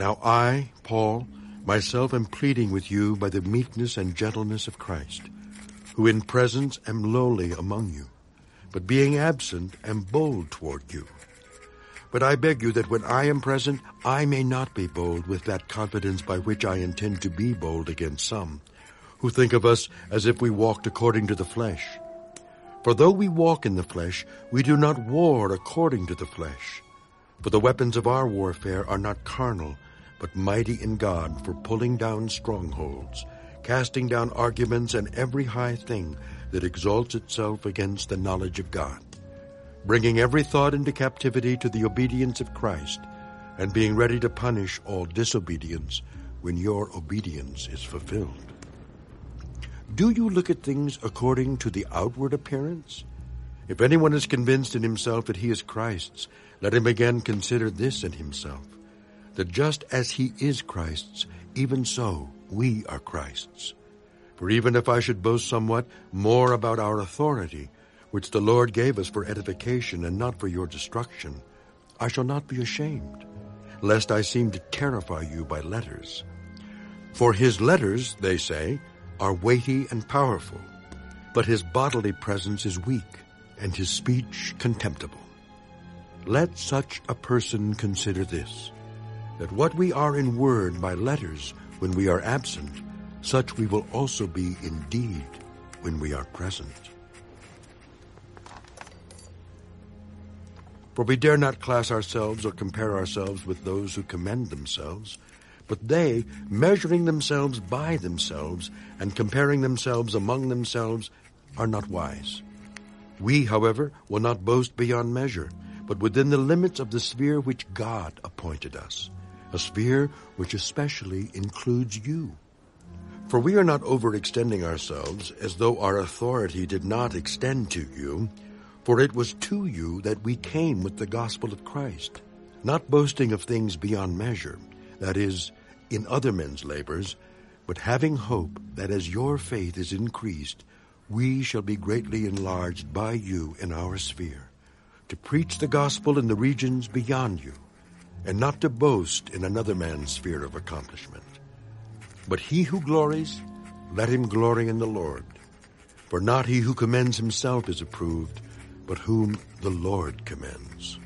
Now I, Paul, myself am pleading with you by the meekness and gentleness of Christ, who in presence am lowly among you, but being absent am bold toward you. But I beg you that when I am present, I may not be bold with that confidence by which I intend to be bold against some, who think of us as if we walked according to the flesh. For though we walk in the flesh, we do not war according to the flesh. For the weapons of our warfare are not carnal, but mighty in God for pulling down strongholds, casting down arguments and every high thing that exalts itself against the knowledge of God, bringing every thought into captivity to the obedience of Christ, and being ready to punish all disobedience when your obedience is fulfilled. Do you look at things according to the outward appearance? If anyone is convinced in himself that he is Christ's, let him again consider this in himself, that just as he is Christ's, even so we are Christ's. For even if I should boast somewhat more about our authority, which the Lord gave us for edification and not for your destruction, I shall not be ashamed, lest I seem to terrify you by letters. For his letters, they say, are weighty and powerful, but his bodily presence is weak, and his speech contemptible. Let such a person consider this, that what we are in word by letters when we are absent, such we will also be in deed when we are present. For we dare not class ourselves or compare ourselves with those who commend themselves, but they, measuring themselves by themselves and comparing themselves among themselves, are not wise. We, however, will not boast beyond measure, but within the limits of the sphere which God appointed us, a sphere which especially includes you. For we are not overextending ourselves as though our authority did not extend to you, for it was to you that we came with the gospel of Christ, not boasting of things beyond measure, that is, in other men's labors, but having hope that as your faith is increased, we shall be greatly enlarged by you in our sphere, to preach the gospel in the regions beyond you, and not to boast in another man's sphere of accomplishment. But he who glories, let him glory in the Lord. For not he who commends himself is approved, but whom the Lord commends.